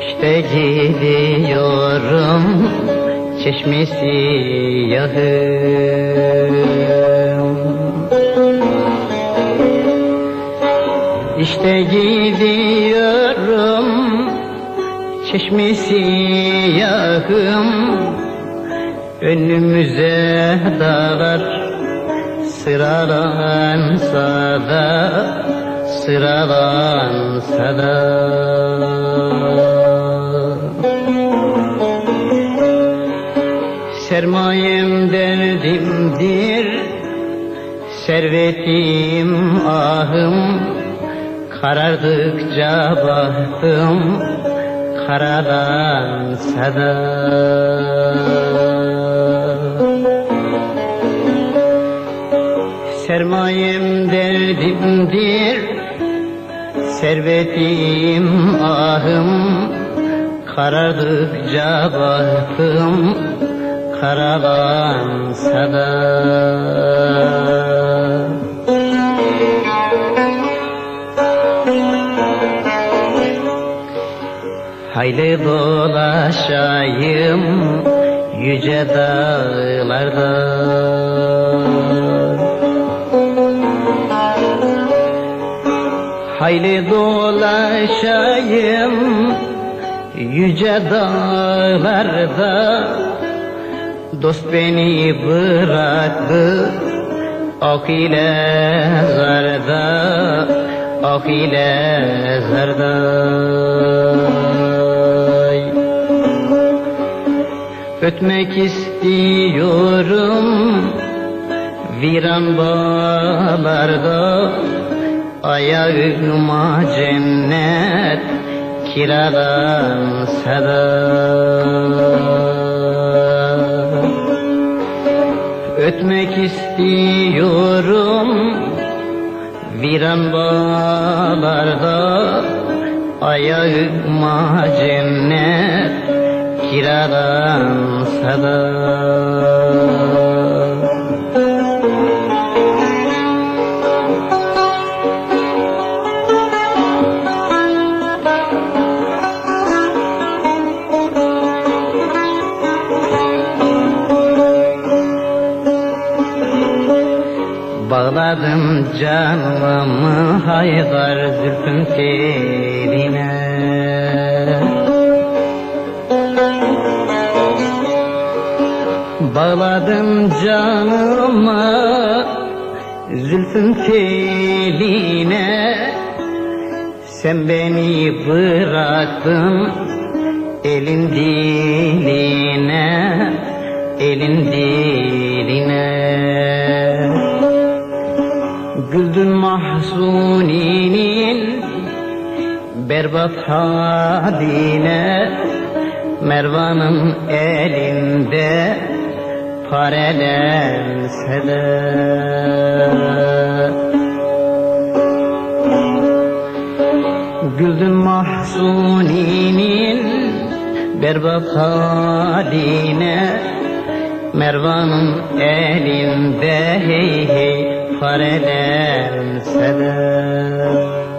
İşte gidiyorum çeşmesi yahım İşte gidiyorum çeşmesi yahım. Önümüze dağlar sıralansa da sıralansa da Sermayem derdimdir Servetim ahım. Karardıkça bahtım Karalansa da Sermayem derdimdir. Servetim ahım Karardıkça bahtım Karalansa da Hayli dolaşayım yüce dağlarda Hayli dolaşayım yüce dağlarda. Dost beni bıraktı Ok ile zarda Ok ile zarda. Ötmek istiyorum Viran bağlarda Ayağıma cennet kiralansa da Ötmek istiyorum Viran bağlarda. Ayağıma cennet kiralansa da Bağladım canımı haydar zülfün teline Bağladım canımı zülfün teline Sen beni bıraktın elin diline Elin diline berbat haline Mervan'ın elinde parelense de Güldün mahzuninin berbat haline Mervan'ın elinde hey hey parelense de